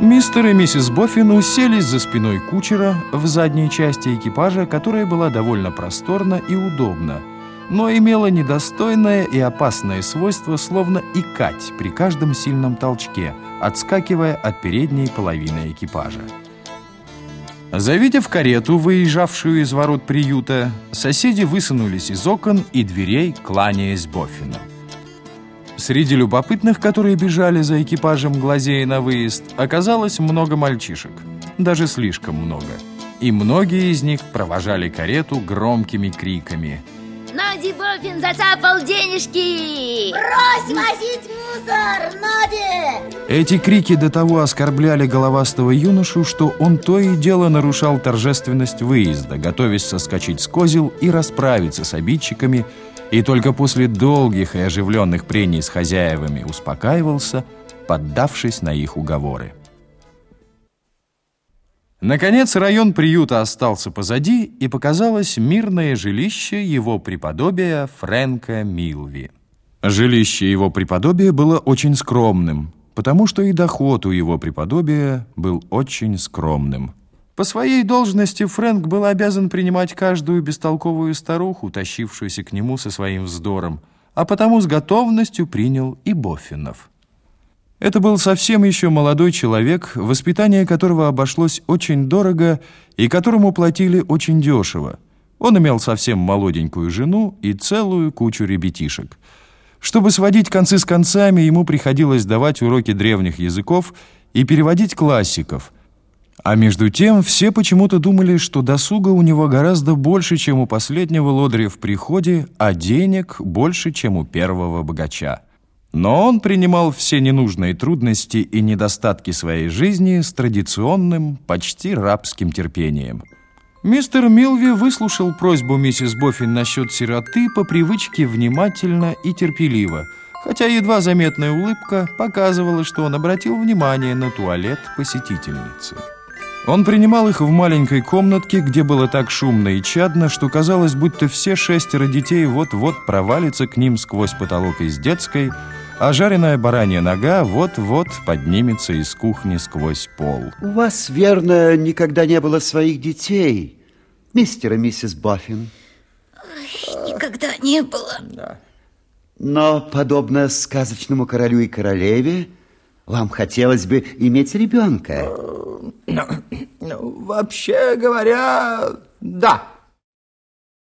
Мистер и миссис Боффин уселись за спиной кучера в задней части экипажа, которая была довольно просторна и удобна, но имела недостойное и опасное свойство словно икать при каждом сильном толчке, отскакивая от передней половины экипажа. Завидев карету, выезжавшую из ворот приюта, соседи высунулись из окон и дверей, кланяясь Боффину. Среди любопытных, которые бежали за экипажем глазея на выезд, оказалось много мальчишек. Даже слишком много. И многие из них провожали карету громкими криками. Нади Боффин зацапал денежки! Брось возить мусор, Нади! Эти крики до того оскорбляли головастого юношу, что он то и дело нарушал торжественность выезда, готовясь соскочить с козел и расправиться с обидчиками, и только после долгих и оживленных прений с хозяевами успокаивался, поддавшись на их уговоры. Наконец район приюта остался позади, и показалось мирное жилище его преподобия Фрэнка Милви. Жилище его преподобия было очень скромным, потому что и доход у его преподобия был очень скромным – по своей должности Фрэнк был обязан принимать каждую бестолковую старуху, тащившуюся к нему со своим вздором, а потому с готовностью принял и Боффинов. Это был совсем еще молодой человек, воспитание которого обошлось очень дорого и которому платили очень дешево. Он имел совсем молоденькую жену и целую кучу ребятишек. Чтобы сводить концы с концами, ему приходилось давать уроки древних языков и переводить классиков – а между тем все почему-то думали, что досуга у него гораздо больше, чем у последнего лодыря в приходе, а денег больше, чем у первого богача. Но он принимал все ненужные трудности и недостатки своей жизни с традиционным, почти рабским терпением. Мистер Милви выслушал просьбу миссис Боффин насчет сироты по привычке внимательно и терпеливо, хотя едва заметная улыбка показывала, что он обратил внимание на туалет посетительницы. Он принимал их в маленькой комнатке, где было так шумно и чадно, что казалось, будто все шестеро детей вот-вот провалятся к ним сквозь потолок из детской, а жареная баранья нога вот-вот поднимется из кухни сквозь пол. У вас, верно, никогда не было своих детей, мистер и миссис Баффин? Никогда не было. Да. Но, подобно сказочному королю и королеве, вам хотелось бы иметь ребенка. Вообще говоря, да.